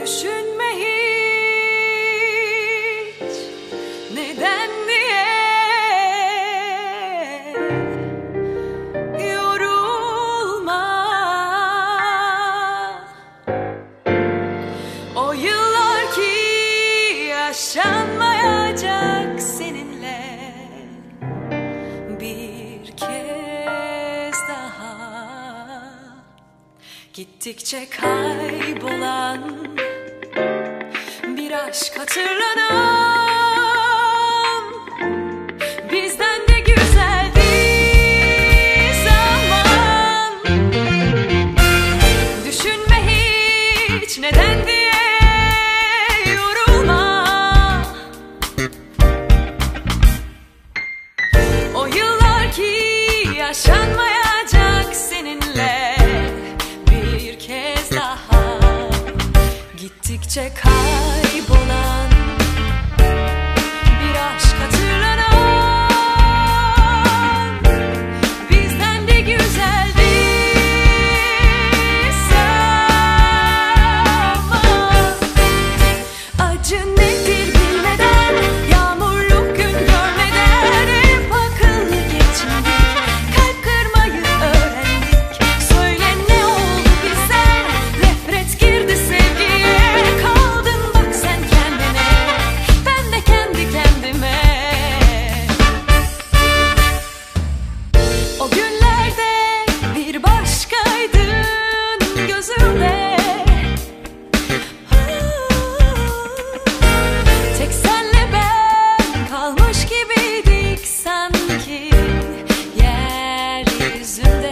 Düşünme hiç. Neden diye. Yorulma. O yıllar ki yaşanmayacak seninle. Bir kez daha. Gittikçe kaybolan aşk hatırlanan. Bizden de güzeldi zaman. Düşünme hiç neden diye yorulma. O yıllar ki yaşanmayacak gittikçe kaybolan is in the